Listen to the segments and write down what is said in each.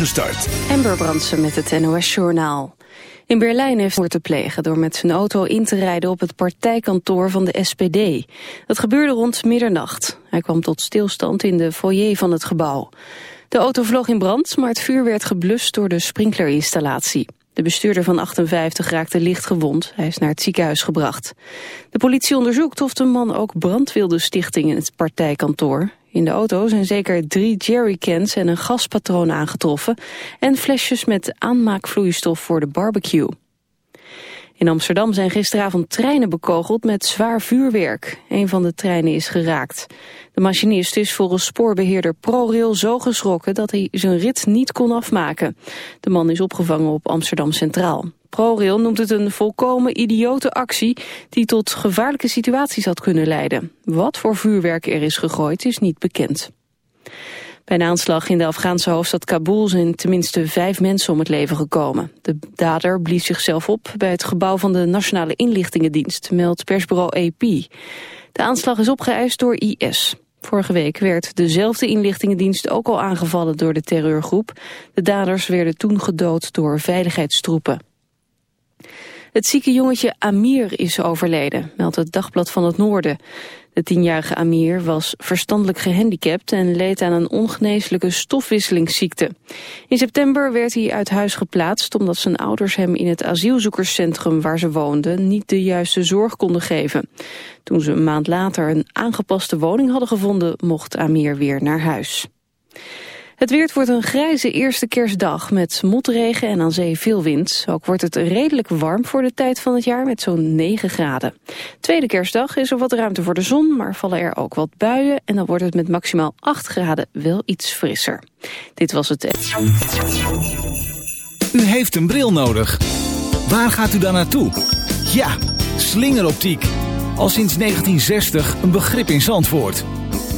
Gestart. Amber Brandsen met het NOS-journaal. In Berlijn heeft hij te plegen door met zijn auto in te rijden op het partijkantoor van de SPD. Dat gebeurde rond middernacht. Hij kwam tot stilstand in de foyer van het gebouw. De auto vloog in brand, maar het vuur werd geblust door de sprinklerinstallatie. De bestuurder van 58 raakte licht gewond. Hij is naar het ziekenhuis gebracht. De politie onderzoekt of de man ook brand wilde stichten in het partijkantoor. In de auto zijn zeker drie jerrycans en een gaspatroon aangetroffen... en flesjes met aanmaakvloeistof voor de barbecue. In Amsterdam zijn gisteravond treinen bekogeld met zwaar vuurwerk. Een van de treinen is geraakt. De machinist is volgens spoorbeheerder ProRail zo geschrokken dat hij zijn rit niet kon afmaken. De man is opgevangen op Amsterdam Centraal. ProRail noemt het een volkomen idiote actie die tot gevaarlijke situaties had kunnen leiden. Wat voor vuurwerk er is gegooid is niet bekend. Bij een aanslag in de Afghaanse hoofdstad Kabul zijn tenminste vijf mensen om het leven gekomen. De dader blies zichzelf op bij het gebouw van de Nationale Inlichtingendienst, meldt persbureau AP. De aanslag is opgeëist door IS. Vorige week werd dezelfde inlichtingendienst ook al aangevallen door de terreurgroep. De daders werden toen gedood door veiligheidstroepen. Het zieke jongetje Amir is overleden, meldt het Dagblad van het Noorden. De tienjarige Amir was verstandelijk gehandicapt en leed aan een ongeneeslijke stofwisselingsziekte. In september werd hij uit huis geplaatst omdat zijn ouders hem in het asielzoekerscentrum waar ze woonden niet de juiste zorg konden geven. Toen ze een maand later een aangepaste woning hadden gevonden mocht Amir weer naar huis. Het weer wordt een grijze eerste kerstdag met motregen en aan zee veel wind. Ook wordt het redelijk warm voor de tijd van het jaar met zo'n 9 graden. Tweede kerstdag is er wat ruimte voor de zon, maar vallen er ook wat buien... en dan wordt het met maximaal 8 graden wel iets frisser. Dit was het... U heeft een bril nodig. Waar gaat u dan naartoe? Ja, slingeroptiek. Al sinds 1960 een begrip in Zandvoort.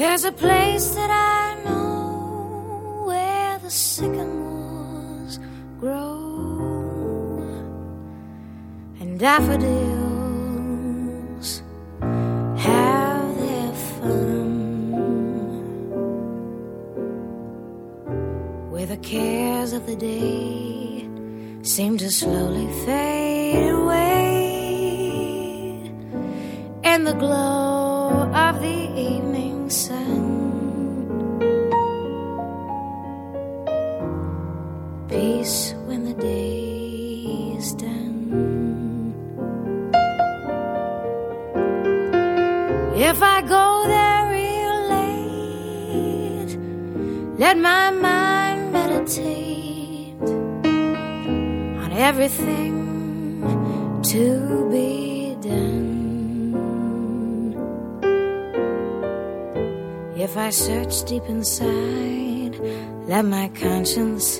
There's a place that I know where the sycamores grow. And daffodils have their fun, where the cares of the day seem to slowly fade away. In the glow of the evening deep inside. Let my conscience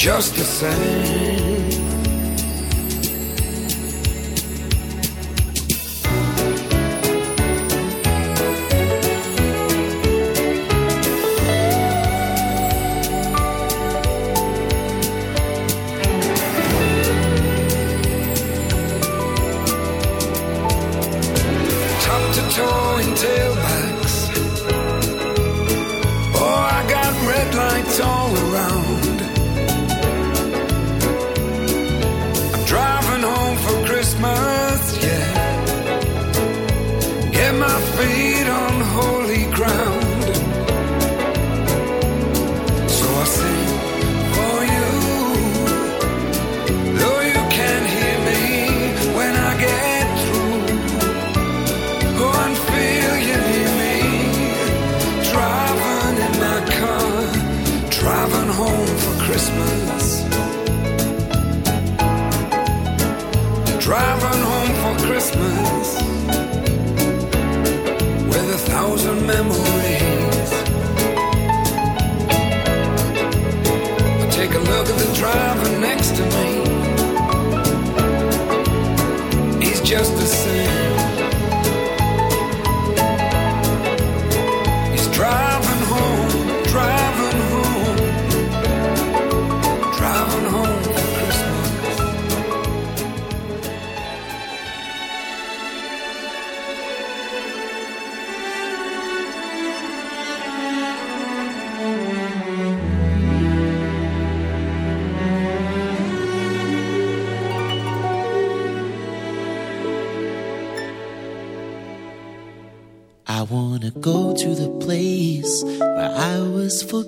just the same.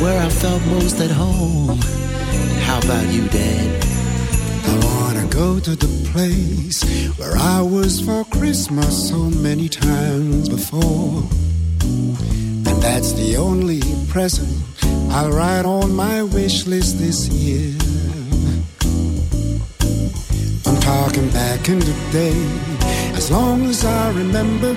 Where I felt most at home. How about you, Dad? I wanna go to the place where I was for Christmas so many times before. And that's the only present I'll write on my wish list this year. I'm talking back in the day. As long as I remember,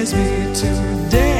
me today.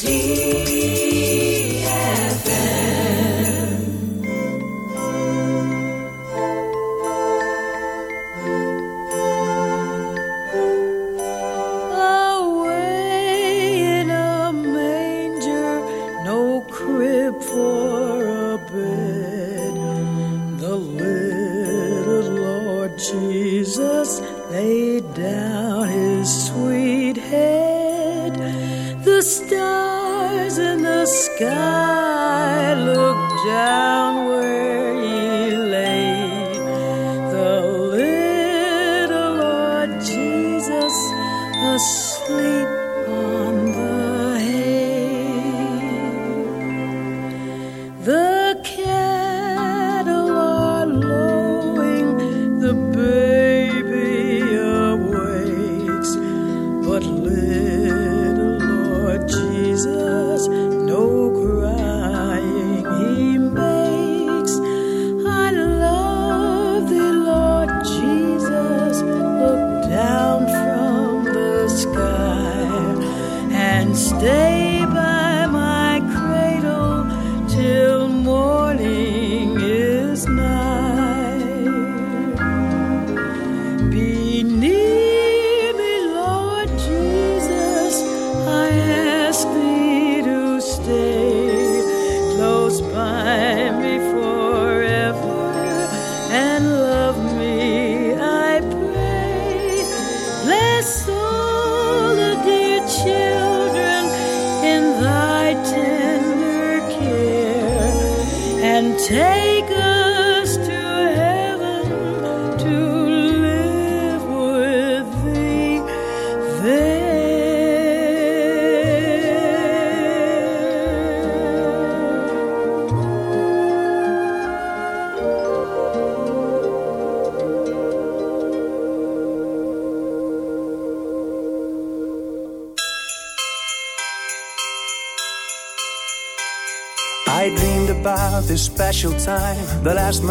The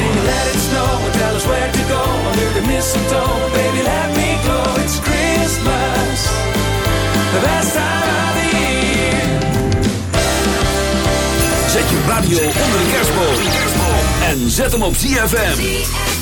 Sing, let it snow, and tell us where to go under the mistletoe. Baby, let me go. It's Christmas, the best time of the year. Zet je radio onder de kerstboom. En zet hem op ZFM.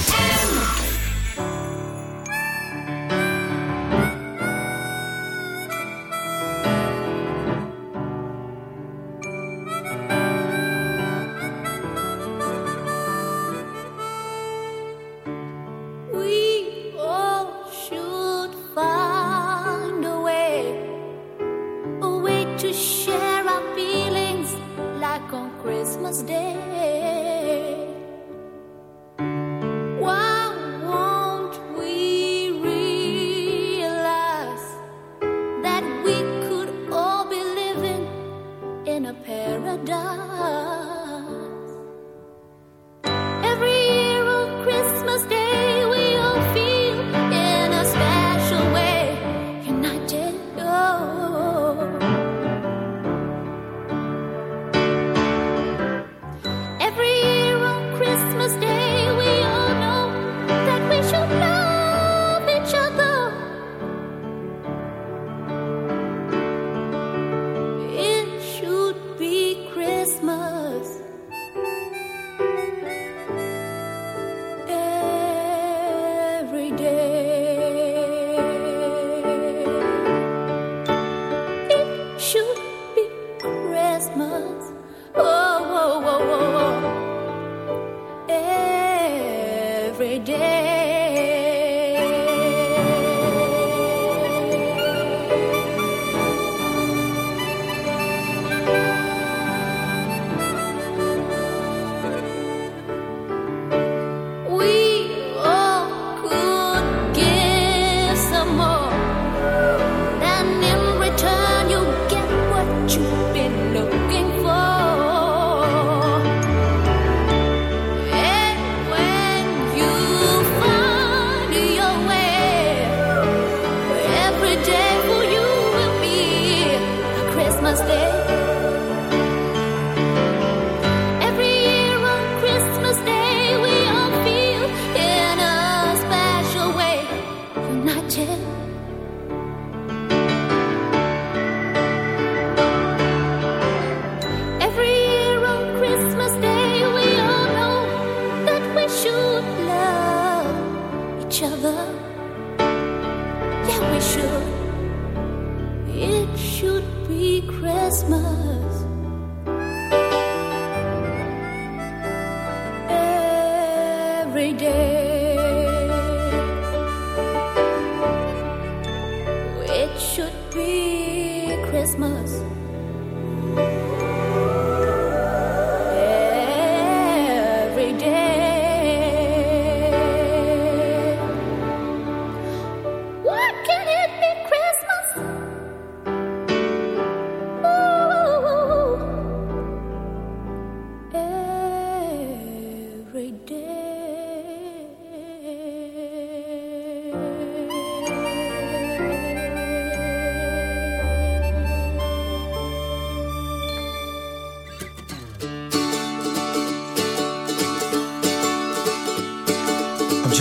Should be Christmas.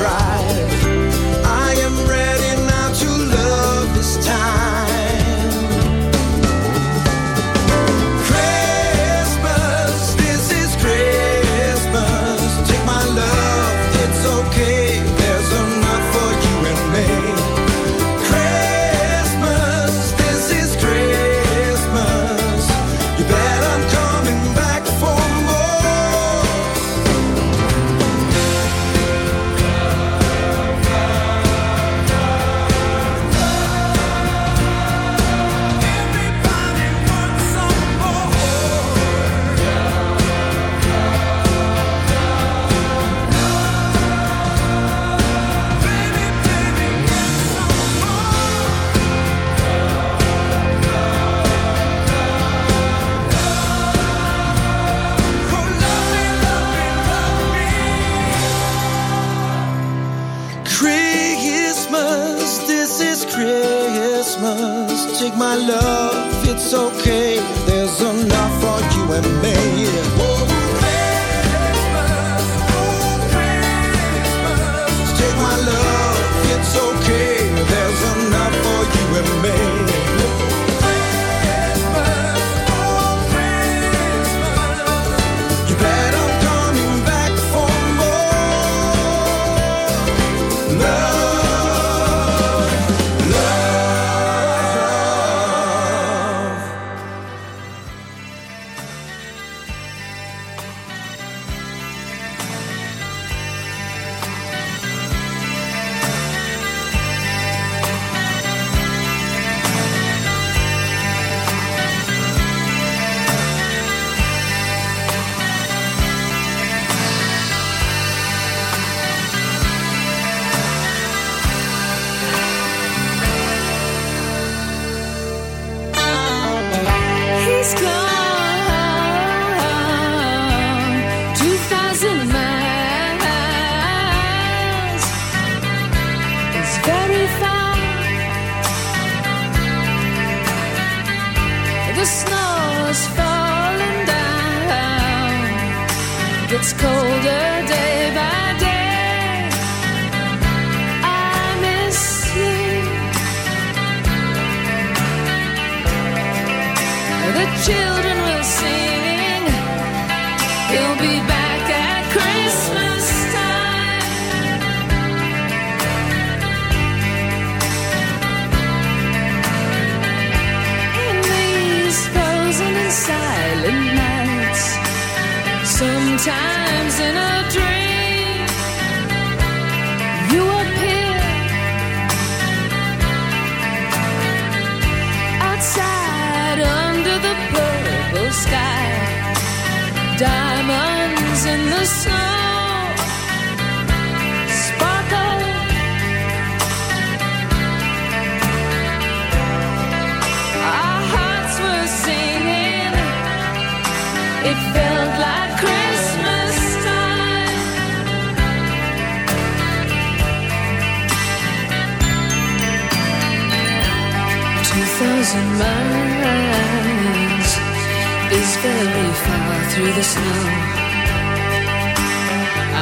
dry.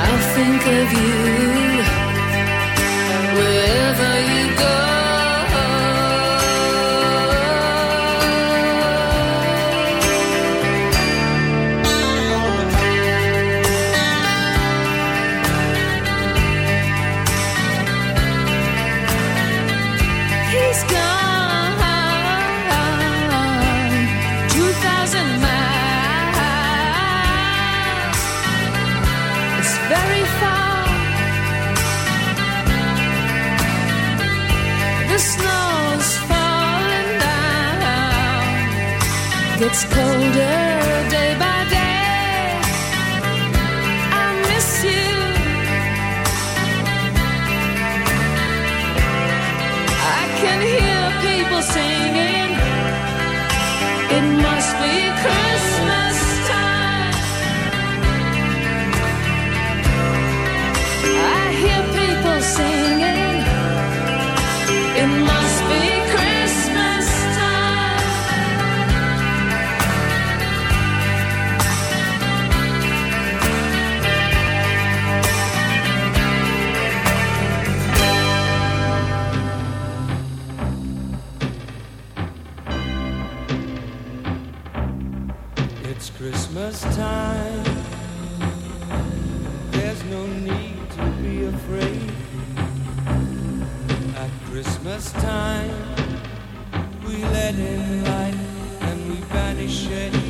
I'll think of you wherever. Gets colder day by day. I miss you. I can hear people singing. It must be Christmas time. I hear people singing. Afraid. At Christmas time, we let in light and we banish shade.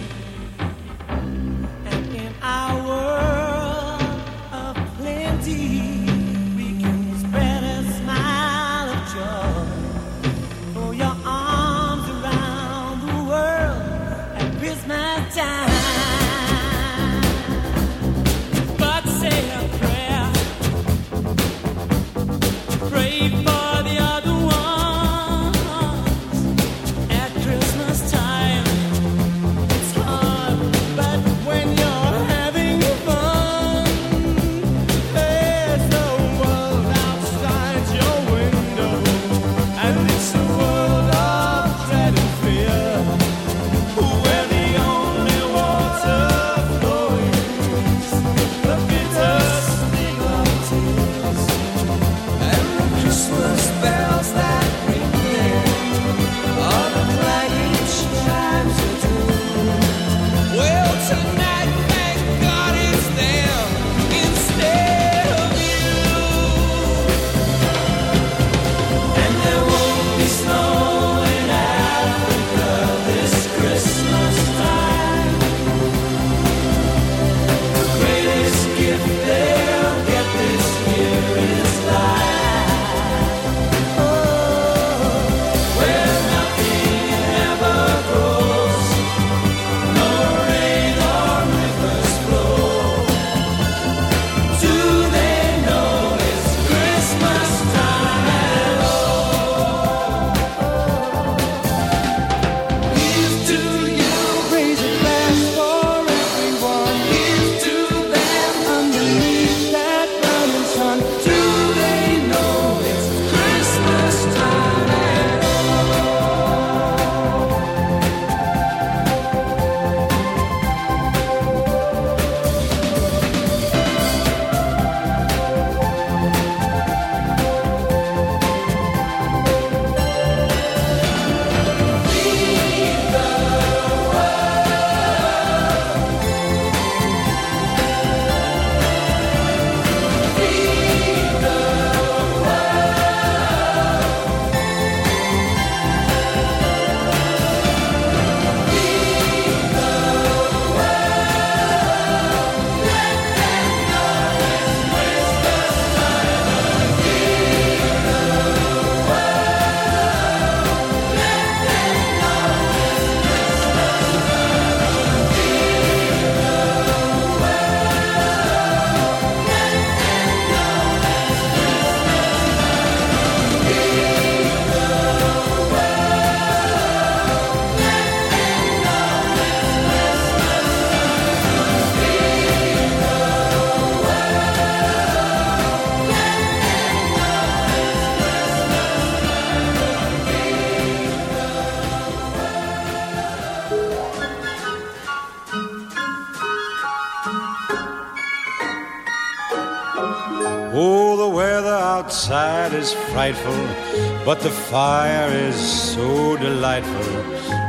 But the fire is so delightful.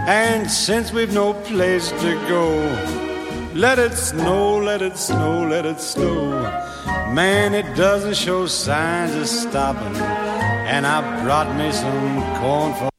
And since we've no place to go, let it snow, let it snow, let it snow. Man, it doesn't show signs of stopping. And I brought me some corn for.